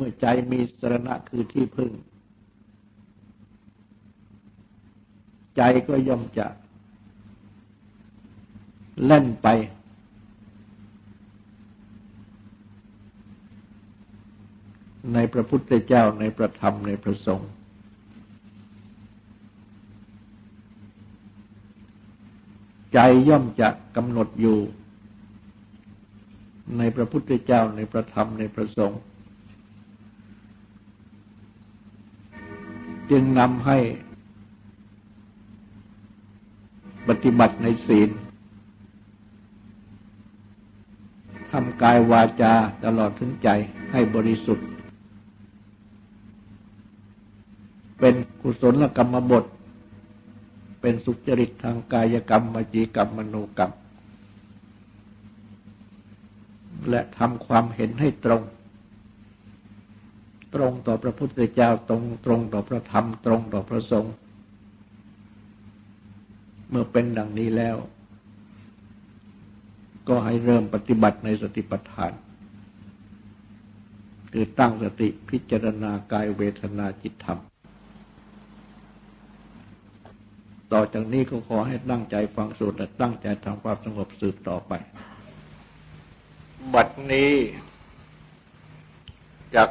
มื่อใจมีสรณะคือที่พึ่ง ใจก็ย่อมจะ เล่นไป ในพระพุทธเจ้าในพระธรรมในพระสงฆ์ใจย่อมจะกำหนดอยู่ ในพระพุทธเจ้าในพระธรรมในพระสงฆ์ จึงนำให้ปฏิบัติในศีลทำกายวาจาตลอดถึงใจให้บริสุทธิ์ เป็นกุศลกรรมบท เป็นสุจริตทางกายกรรมมจีกรรมมโนกรรม และทำความเห็นให้ตรง ตรงต่อพระพุทธเจ้าตรงตรงต่อพระธรรม ตรงต่อพระสงฆ์เมื่อเป็นดังนี้แล้ว ก็ให้เริ่มปฏิบัติในสติปัฏฐาน คือตั้งสติพิจารณากายเวทนาจิตธรรม ต่อจากนี้ก็ขอให้ตั้งใจฟังสูตรและตั้งใจทำความสงบสืบต่อไป บัดนี้จัก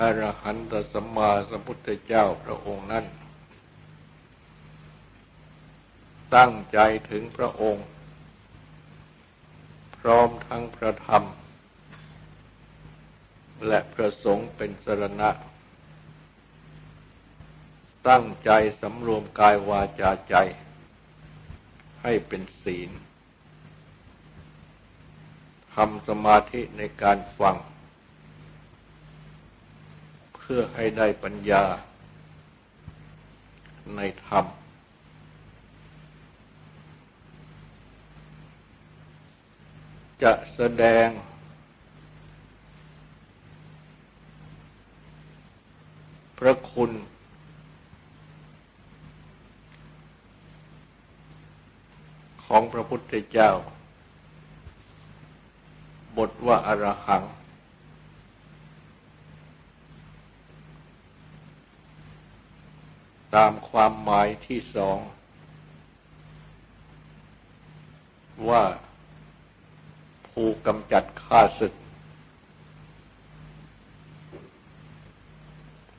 อรหันตสัมมาสัมพุทธเจ้าพระองค์นั้น ตั้งใจถึงพระองค์ พร้อมทั้งพระธรรม และพระสงฆ์เป็นสรณะ ตั้งใจสำรวมกายวาจาใจ ให้เป็นศีลทำสมาธิในการฟัง พื่อให้ได้ปัญญาในธรรม จะแสดง พระคุณ ของพระพุทธเจ้า บทว่าอารหัง ตามความหมายที่สอง ว่า ผู้กำจัดข้าศึก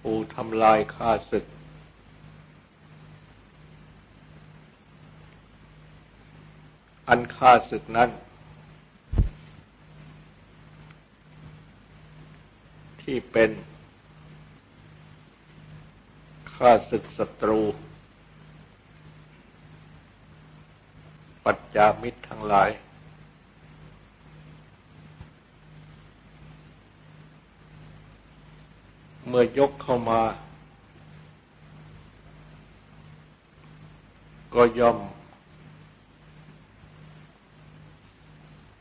ผู้ทำลายข้าศึก อันข้าศึกนั้น ที่เป็น ข้าศึกศัตรู ปัจจามิตรทั้งหลาย เมื่อยกเข้ามา ก็ย่อม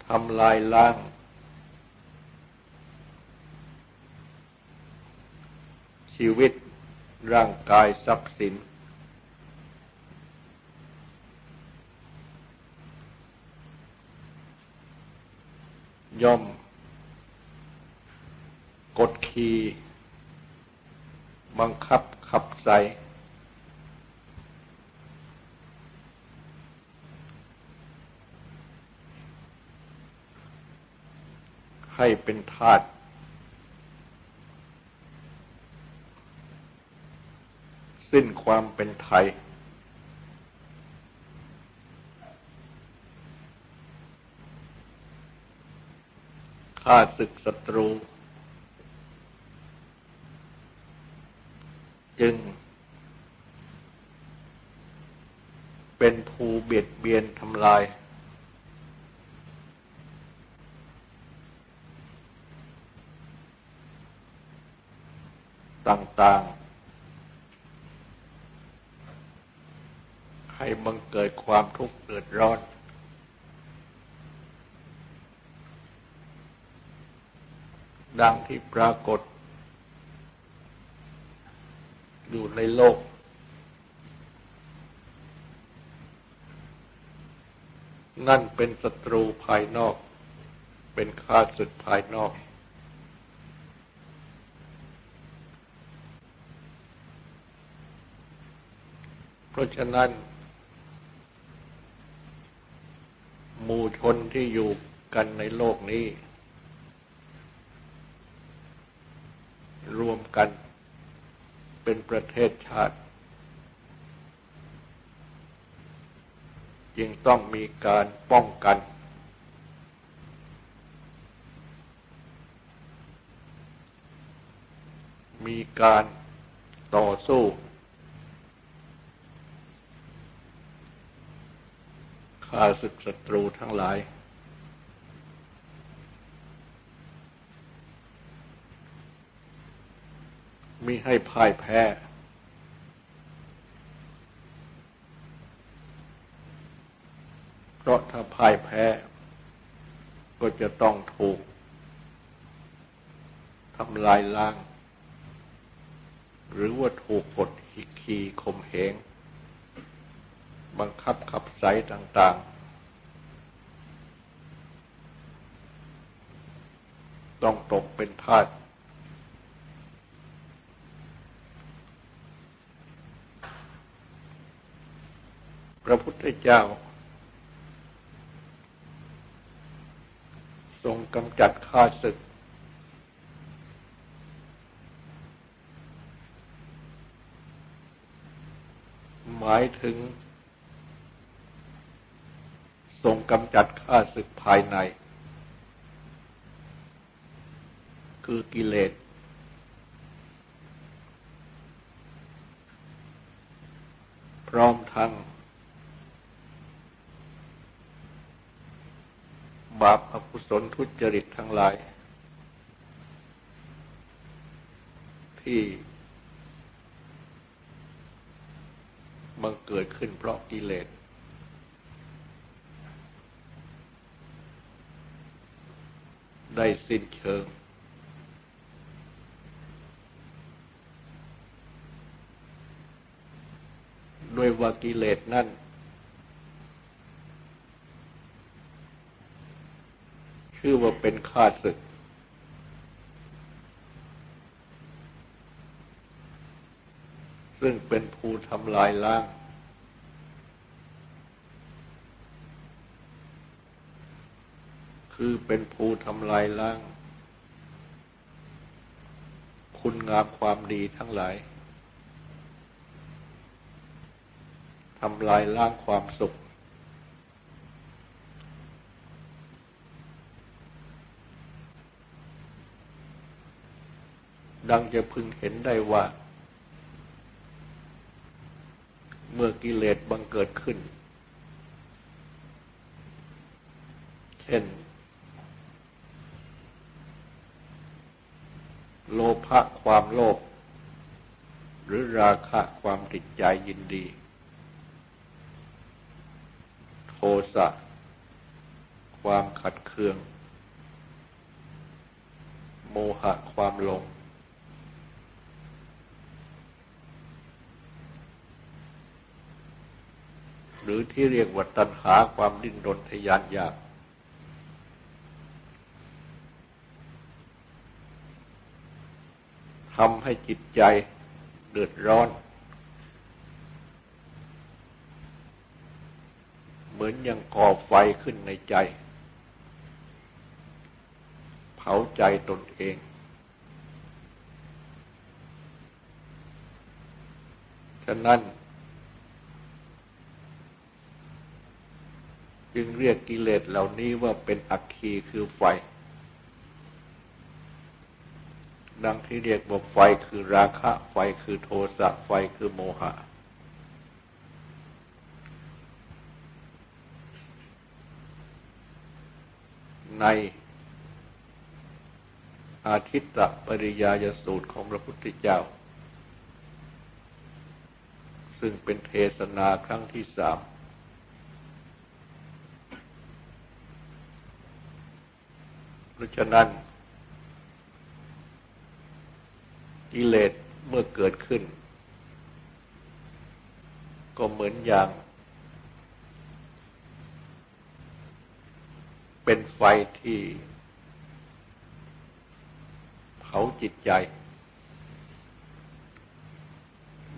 ทำลายล้างชีวิต ร่างกายทรัพย์สิน ย่อม กดขี่บังคับขับใส่ให้เป็นธาตุ สิ้นความเป็นไทย ฆ่าศึกศัตรู จึง เป็นภูเบียดเบียนทำลาย ต่าง ๆ ให้บังเกิดความทุกข์เดือดร้อน ดังที่ปรากฏ อยู่ในโลก นั่นเป็นศัตรูภายนอก เป็นข้าศึกภายนอกเพราะฉะนั้น หมู่ชนที่อยู่กันในโลกนี้ รวมกันเป็นประเทศชาติ จึงต้องมีการป้องกัน มีการต่อสู้ ข้าศึกศัตรูทั้งหลาย มิให้พ่ายแพ้ เพราะถ้าพ่ายแพ้ ก็จะต้องถูกทำลายล้าง หรือว่าถูกกดขี่ข่มเหง บังคับขับไสต่างๆ ต้องตกเป็นทาสพระพุทธเจ้า ทรงกำจัดข้าศึก หมายถึง ทรงกำจัดข้าศึกภายใน คือกิเลส พร้อมทั้ง บาปอกุศลทุจริตทั้งหลาย ที่มันเกิดขึ้นเพราะกิเลส ได้สิ้นเชิง ด้วยว่ากิเลสนั่น ชื่อว่าเป็นข้าศึก ซึ่งเป็นผู้ทำลายล้าง คือเป็นภูทำลายล้าง คุณงามความดีทั้งหลายทำลายล้างความสุข ดังจะพึงเห็นได้ว่า เมื่อกิเลสบังเกิดขึ้น เช่น โลภะความโลภหรือราคะความติดใจยินดี โทสะความขัดเคือง โมหะความหลง หรือที่เรียกว่าตัณหาความดิ้นรนทยานอยาก ทำให้จิตใจเดือดร้อน เหมือนยังก่อไฟขึ้นในใจ เผาใจตนเอง ฉะนั้น จึงเรียกกิเลสเหล่านี้ว่าเป็นอัคคีคือไฟ ดังที่เรียกว่าไฟคือราคะ ไฟคือโทสะไฟคือโมหะ ในอาทิตตปริยายสูตรของพระพุทธเจ้า ซึ่งเป็นเทศนาครั้งที่สามเพราะฉะนั้น กิเลสเมื่อเกิดขึ้น ก็เหมือนอย่าง เป็นไฟที่เผาจิตใจ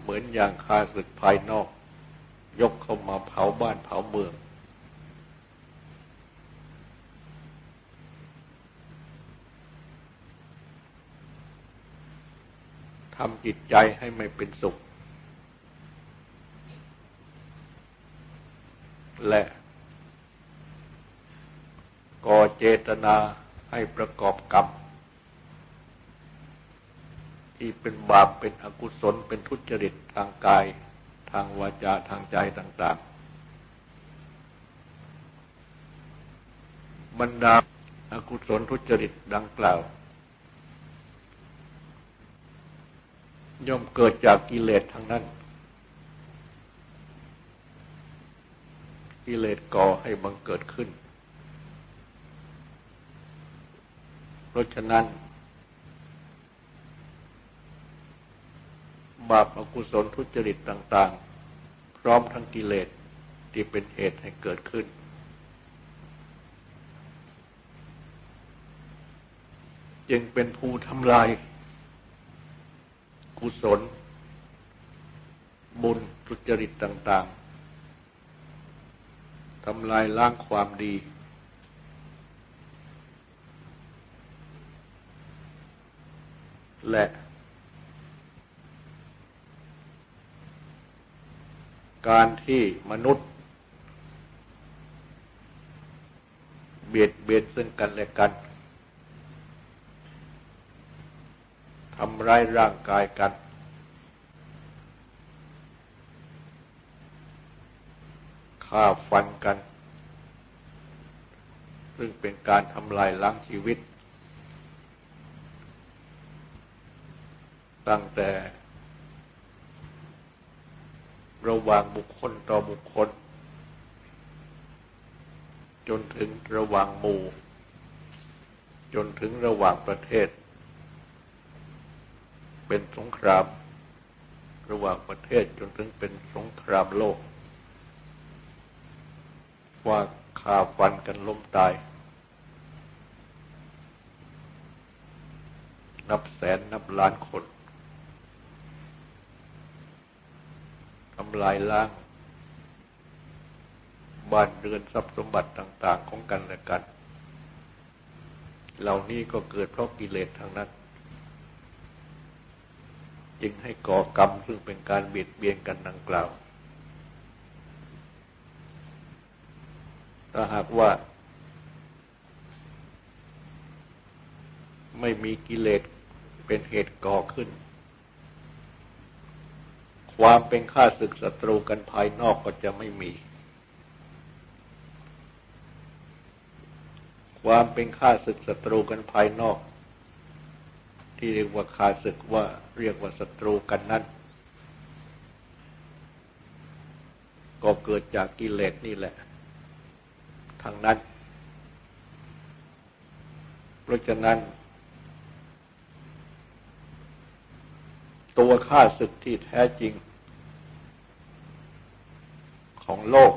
เหมือนอย่างคาศึกภายนอก ยกเข้ามาเผาบ้านเผาเมือง ทำจิตใจให้ไม่เป็นสุข และก่อเจตนาให้ประกอบกรรมที่เป็นบาปเป็นอกุศลเป็นทุจริตทางกาย ทางวาจาทางใจต่าง ๆ บรรดาอากุศลทุจริตดังกล่าว ย่อมเกิดจากกิเลสทั้งนั้น กิเลสก่อให้บังเกิดขึ้น เพราะฉะนั้น บาปอกุศลทุจริตต่างๆ พร้อมทั้งกิเลสที่เป็นเหตุให้เกิดขึ้น จึงเป็นภูทำลาย กุศล บุญทุจริตต่าง ๆทำลายล้างความดี และ การที่มนุษย์ เบียดเบียนซึ่งกันและกัน ทำร้ายร่างกายกัน ฆ่าฟันกัน ซึ่งเป็นการทำลายล้างชีวิต ตั้งแต่ระหว่างบุคคลต่อบุคคล จนถึงระหว่างหมู่ จนถึงระหว่างประเทศ เป็นสงคราม ระหว่างประเทศจนถึงเป็นสงครามโลก ว่าข่าฟันกันล้มตาย นับแสนนับล้านคนทำลายล้างบ้านเรือนทรัพย์สมบัติต่าง ๆ ของกันและกัน เหล่านี้ก็เกิดเพราะกิเลสทางนั้น จึงให้ก่อกรรมซึ่งเป็นการเบียดเบียนกันดังกล่าว ถ้าหากว่า ไม่มีกิเลสเป็นเหตุก่อขึ้น ความเป็นข้าศึกศัตรูกันภายนอกก็จะไม่มี ความเป็นข้าศึกศัตรูกันภายนอก ที่เรียกว่าขาศึกว่าเรียกว่าศัตรูกันนั้น ก็เกิดจากกิเลสนี่แหละ ทางนั้น เพราะฉะนั้น ตัวข้าศึกที่แท้จริง ของโลก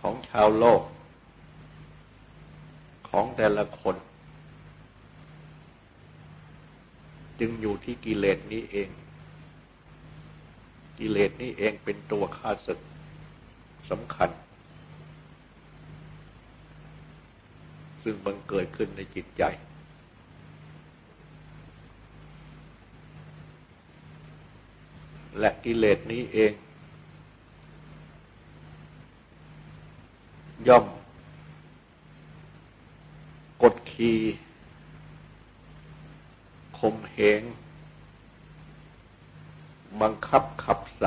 ของชาวโลก ของแต่ละคน จึงอยู่ที่กิเลสนี้เอง กิเลสนี้เองเป็นตัวข้าศึกสำคัญ ซึ่งบังเกิดขึ้นในจิตใจ และกิเลสนี้เอง ย่อม กดขี่ ข่มเหงบังคับขับใส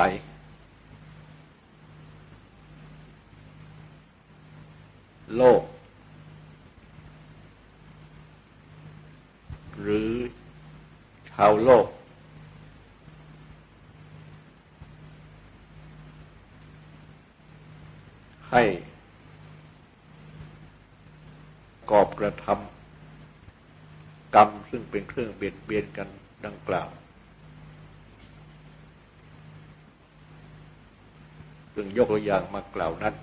โลก หรือชาวโลก ให้ กอบกระทำ กรรมซึ่งเป็นเครื่องเบียดเบียนกันดังกล่าว ซึ่งยกตัวอย่างมากล่าวนั้น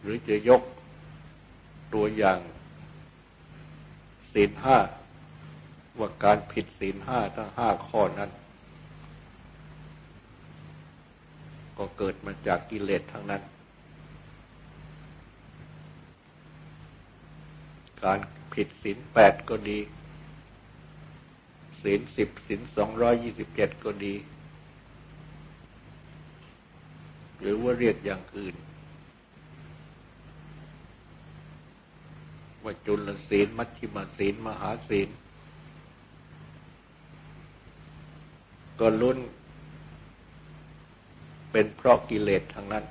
หรือจะยกตัวอย่างศีลห้าว่าการผิดศีลห้าทั้งห้าข้อนั้น ก็เกิดมาจากกิเลสทั้งนั้น การผิดศีลแปดก็ดีศีลสิบศีลสองร้อยยี่สิบเจ็ดก็ดี หรือว่าเรียกอย่างอื่น ว่าจุลศีลมัชฌิมศีลมหาศีลก็ลุ้น เป็นเพราะกิเลสทางนั้น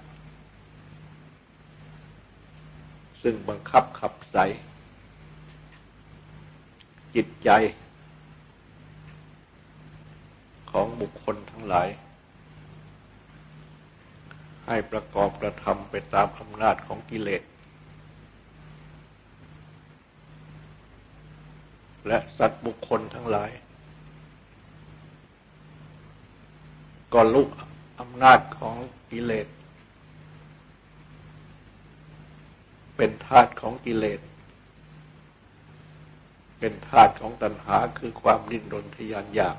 ซึ่งบังคับขับใส จิตใจ ของบุคคลทั้งหลาย ให้ประกอบกระทำไปตามอำนาจของกิเลส และสัตว์บุคคลทั้งหลาย ก็ลุกอำนาจของกิเลส เป็นธาตุของกิเลส เป็นธาตุของตัณหาคือความดิ้นรนทยานอยาก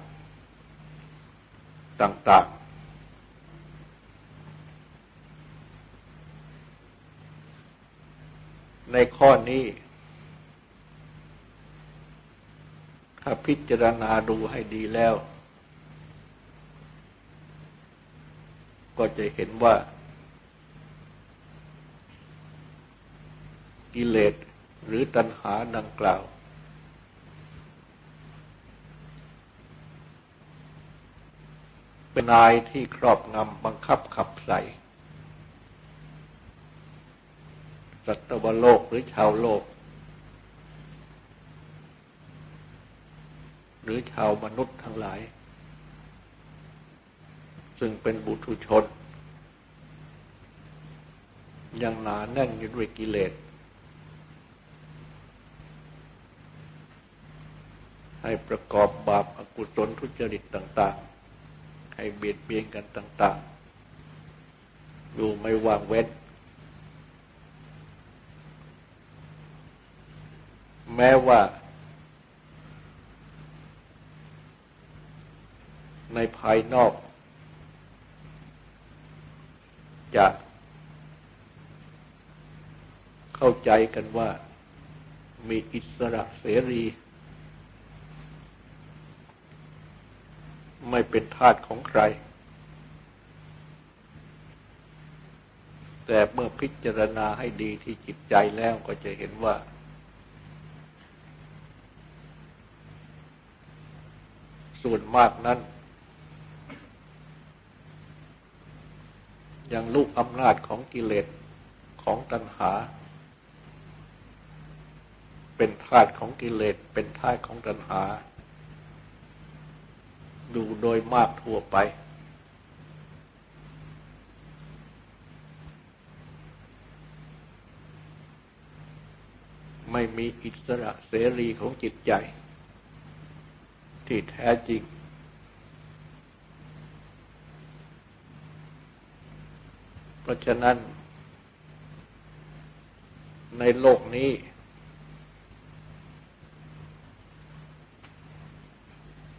ต่างๆ ในข้อนี้ ถ้าพิจารณาดูให้ดีแล้ว ก็จะเห็นว่า กิเลสหรือตัณหาดังกล่าว เป็นนายที่ครอบงำบังคับขับใส่สัตวโลกหรือชาวโลก หรือชาวมนุษย์ทั้งหลาย ซึ่งเป็นบุตุชน ยังหนาแน่นอยู่ด้วยกิเลสให้ประกอบบาปอกุศลทุจริตต่าง ๆ ให้เบียดเบียนกันต่างๆดูไม่วางเว้น แม้ว่า ในภายนอก จะเข้าใจกันว่ามีอิสระเสรี ไม่เป็นทาสของใคร แต่เมื่อพิจารณาให้ดีที่จิตใจแล้วก็จะเห็นว่า ส่วนมากนั้น ยังลูกอำนาจของกิเลสของตัณหา เป็นธาตุของกิเลสเป็นธาตุของตัณหา ดูโดยมากทั่วไป ไม่มีอิสระเสรีของจิตใจ ที่แท้จริง เพราะฉะนั้นในโลกนี้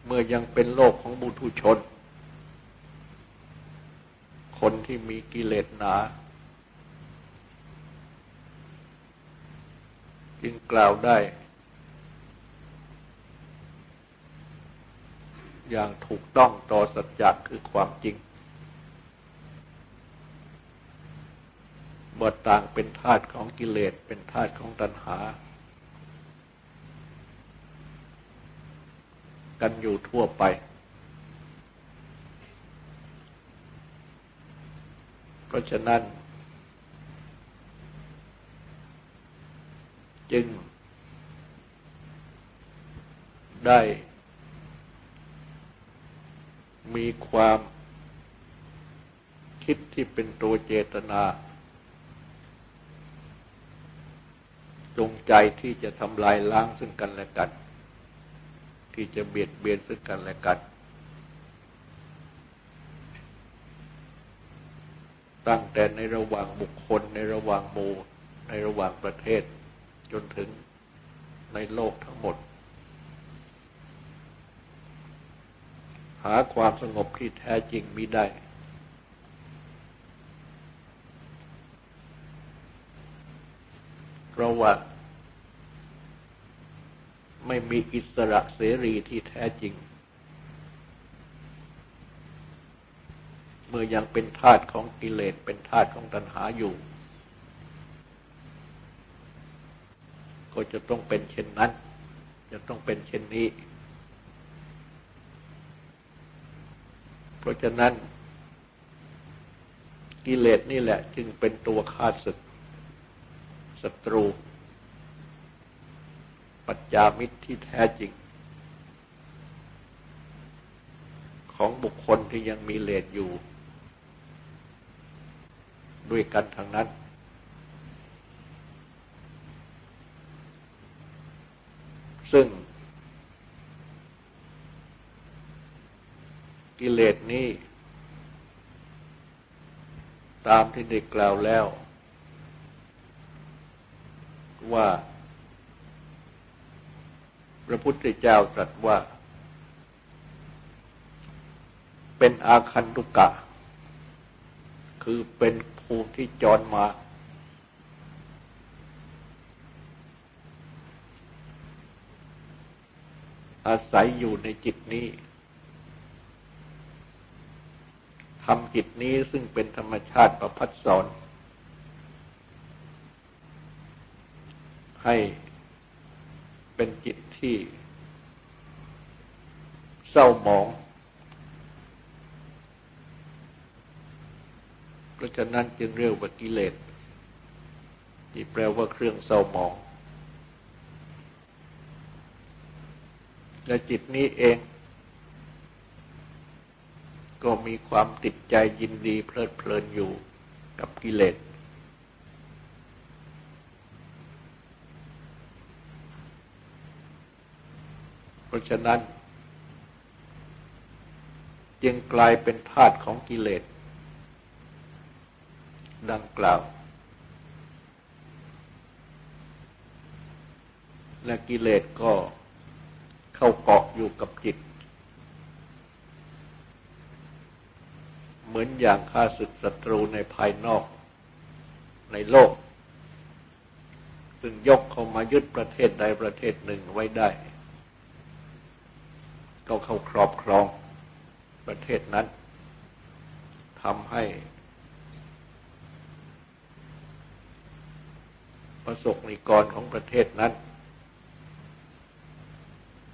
เมื่อยังเป็นโลกของบุตุชน คนที่มีกิเลสหนาจึงกล่าวได้ อย่างถูกต้องต่อสัจจะคือความจริงบทต่างเป็นธาตุของกิเลสเป็นธาตุของตัณหา กันอยู่ทั่วไป เพราะฉะนั้น จึงได้มีความคิดที่เป็นตัวเจตนา จงใจที่จะทำลายล้างซึ่งกันและกัน ที่จะเบียดเบียนซึ่งกันและกัน ตั้งแต่ในระหว่างบุคคลในระหว่างหมู่ในระหว่างประเทศ จนถึงในโลกทั้งหมด หาความสงบที่แท้จริงมิได้เพราะว่า ไม่มีอิสระเสรีที่แท้จริง เมื่อยังเป็นทาตของกิเลสเป็นทาตของตัณหาอยู่ ก็จะต้องเป็นเช่นนั้น จะต้องเป็นเช่นนี้ เพราะฉะนั้น กิเลสนี่แหละจึงเป็นตัวฆ่าศึกศัตรู จามิตรที่แท้จริง ของบุคคลที่ยังมีเลสอยู่ ด้วยกันทางนั้น ซึ่ง กิเลสนี้ ตามที่ได้กล่าวแล้ว ว่า พระพุทธเจ้าตรัสว่า เป็นอาคันตุกะ คือเป็นภูมิที่จรมา อาศัยอยู่ในจิตนี้ทำจิตนี้ซึ่งเป็นธรรมชาติประพัดสอน ให้เป็นจิต ที่เศร้าหมอง เพราะฉะนั้นจึงเรียกว่ากิเลสที่แปลว่าเครื่องเศร้าหมอง และจิตนี้เอง ก็มีความติดใจยินดีเพลิดเพลินอยู่กับกิเลส ราะฉะนั้น จึงกลายเป็นธาตุของกิเลส ดังกล่าว และกิเลสก็เข้าเกาะอยู่กับจิต เหมือนอย่างข้าศึกศัตรูในภายนอกในโลก ซึ่งยกเข้ามายึดประเทศใดประเทศหนึ่งไว้ได้ ก็เข้าครอบครองประเทศนั้นทำให้ประสบนิกรของประเทศนั้น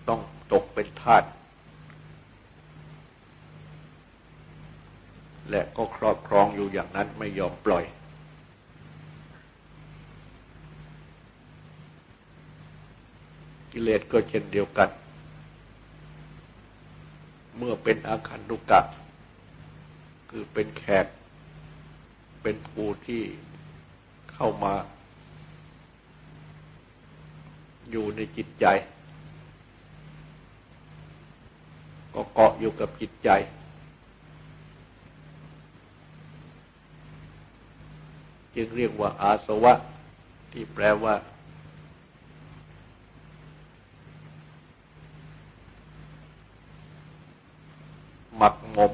ต้องตกเป็นทาสและก็ครอบครองอยู่อย่างนั้นไม่ยอมปล่อย กิเลสก็เช่นเดียวกัน เมื่อเป็นอาคันตุกะ คือเป็นแขก เป็นผู้ที่เข้ามา อยู่ในจิตใจ ก็เกาะอยู่กับจิตใจ จึงเรียกว่าอาสวะ ที่แปลว่า ห มักหมม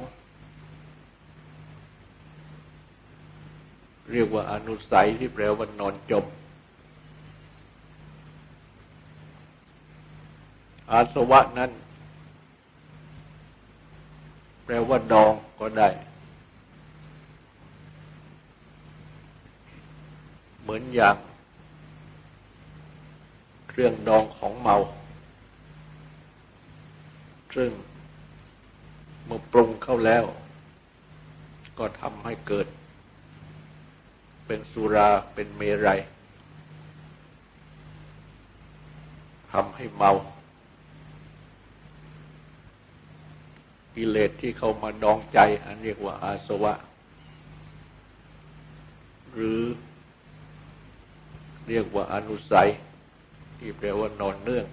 เรียกว่าอนุสัยที่แปลว่านอนจม อาสวะนั้น แปลว่าดองก็ได้ เหมือนอย่าง เครื่องดองของเมา ซึ่ง มื่อปรุงเข้าแล้ว ก็ทำให้เกิด เป็นสุราเป็นเมรัยทำให้เมา กิเลสที่เข้ามาดองใจ อันเรียกว่าอาสวะ หรือเรียกว่าอนุสัย ที่แปลว่านอนเนื่อง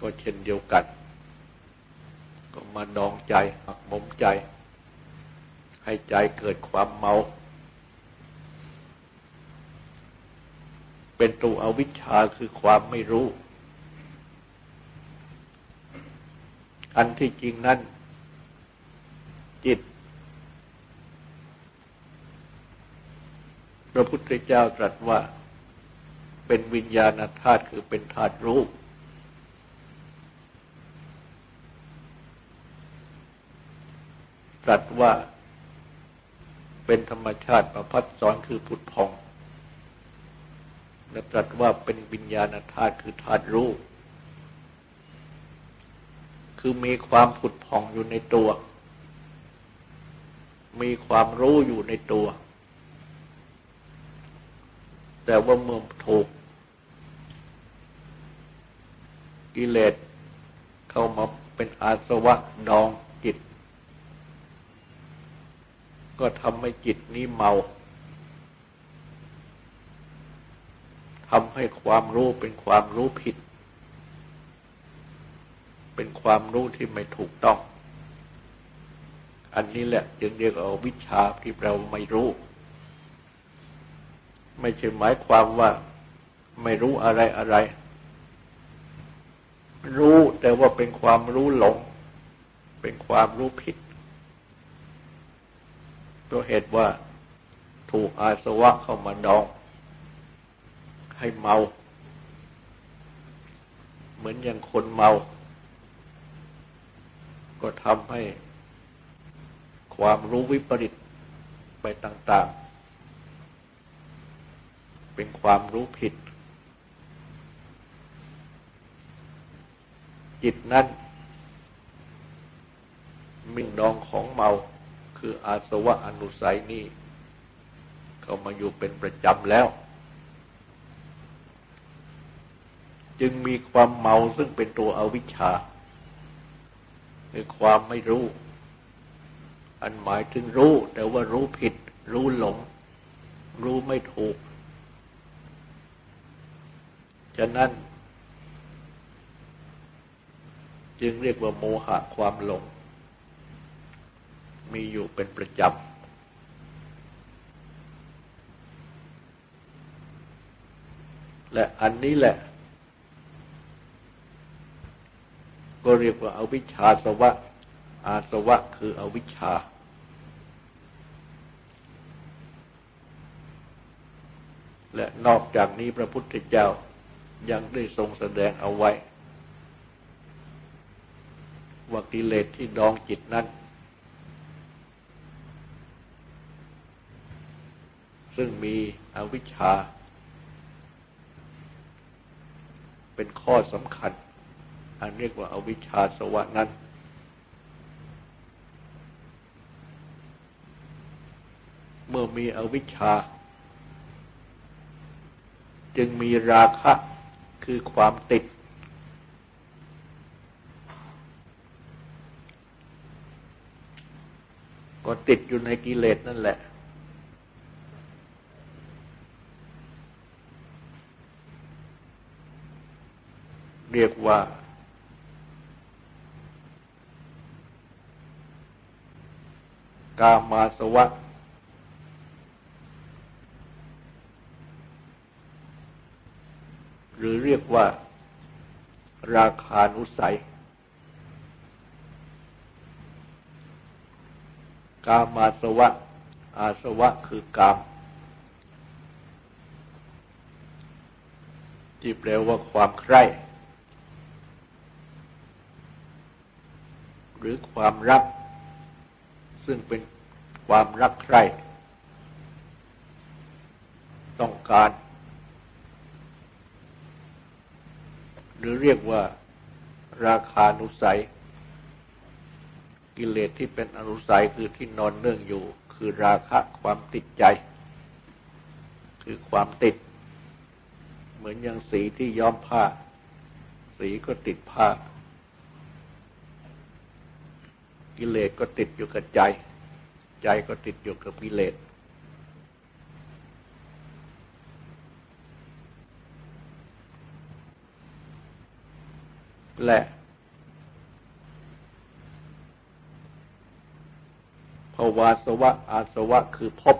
ก็เช่นเดียวกัน ก็มาดองใจหักมุมใจ ให้ใจเกิดความเมา เป็นตัวอวิชชาคือความไม่รู้ อันที่จริงนั้น จิต พระพุทธเจ้าตรัสว่าเป็นวิญญาณธาตุคือเป็นธาตุรู้ ตรัสว่าเป็นธรรมชาติประพัดสอนคือผุดพอง และตรัสว่าเป็นวิญญาณธาตุคือธาตุรู้ คือมีความผุดพองอยู่ในตัว มีความรู้อยู่ในตัว แต่ว่าเมื่อถูก กิเลสเข้ามาเป็นอาสวะดองจิต ก็ทำให้จิตนี้เมาทำให้ความรู้เป็นความรู้ผิด เป็นความรู้ที่ไม่ถูกต้อง อันนี้แหละจึงเรียกเอาวิชาที่เราไม่รู้ ไม่ใช่หมายความว่าไม่รู้อะไรอะไร รู้แต่ว่าเป็นความรู้หลง เป็นความรู้ผิด ตัวเหตุว่าถูกอาสวะเข้ามาดอง ให้เมา เหมือนอย่างคนเมา ก็ทำให้ความรู้วิปริตไปต่างๆ เป็นความรู้ผิด จิตนั้นมิ่งดองของเมา คืออาสวะอนุสัยนี้เข้ามาอยู่เป็นประจำแล้ว จึงมีความเมาซึ่งเป็นตัวอวิชชา คือความไม่รู้ อันหมายถึงรู้ แต่ว่ารู้ผิด รู้หลง รู้ไม่ถูก ฉะนั้น จึงเรียกว่าโมหะความหลง มีอยู่เป็นประจำ และอันนี้แหละ ก็เรียกว่าอาวิชชาสวะ อาสวะคืออวิชชา และนอกจากนี้พระพุทธเจ้ายังได้ทรงแสดงเอาไว้ว่ากิเลสที่ดองจิตนั้น ซึ่งมีอวิชชา เป็นข้อสำคัญ อันเรียกว่าอาวิชชาสวะนั้น เมื่อมีอวิชชา จึงมีราคะคือความติด ก็ติดอยู่ในกิเลสนั่นแหละ เรียกว่า กามาสวะ หรือเรียกว่า ราคานุสัย กามาสวะ อาสวะคือกามที่แปลว่าความใคร่ หรือความรัก ซึ่งเป็นความรักใคร่ ต้องการ หรือเรียกว่าราคานุสัย กิเลสที่เป็นอนุสัยคือที่นอนเนื่องอยู่ คือราคะความติดใจ คือความติด เหมือนอย่างสีที่ย้อมผ้า สีก็ติดผ้า กิเลสก็ติดอยู่กับใจ ใจก็ติดอยู่กับกิเลสและภาวาสวะอาสวะคือพบ